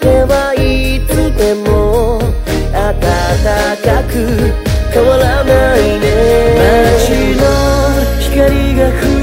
てはいつでも暖かく変わらないね。街の光が降る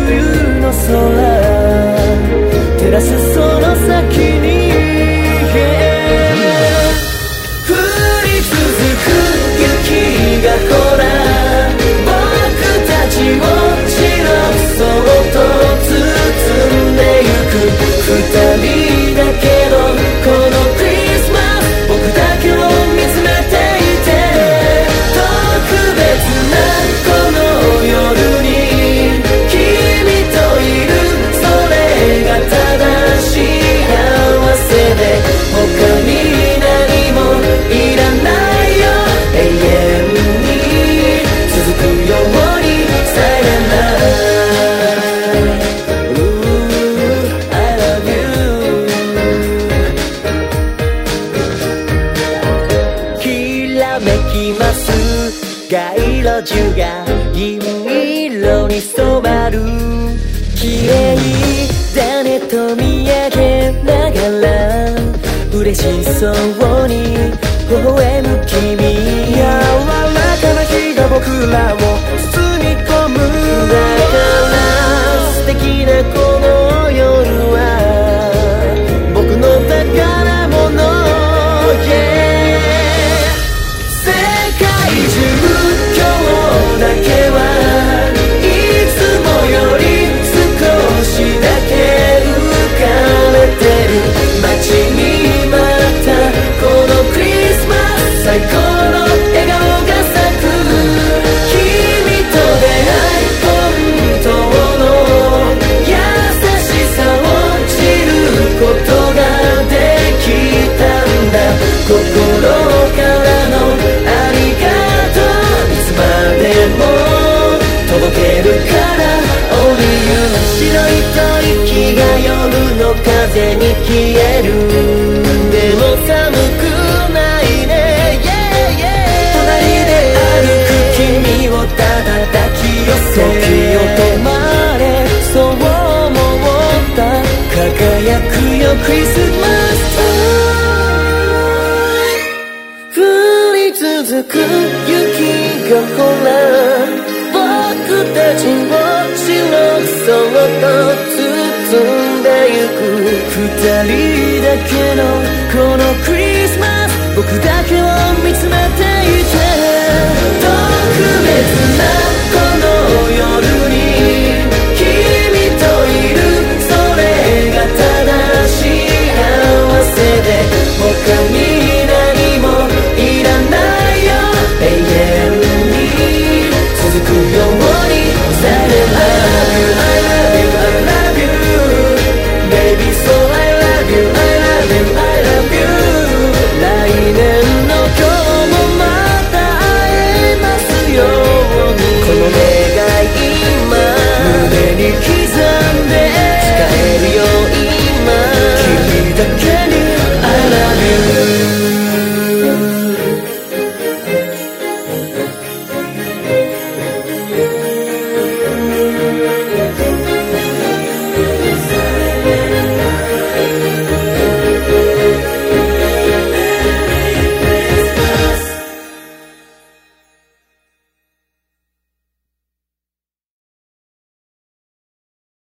街路樹が銀色に染まる。綺麗だねと見上げながら。嬉しそうでも寒くないね、yeah, yeah、隣で歩く君をただ抱き寄せ時よ止まれ。そう思った。輝くよクリスマス。降り続く雪がほら。僕たちも白くそっと包んでゆく。人だけのこのクリスマス僕だけを見つめて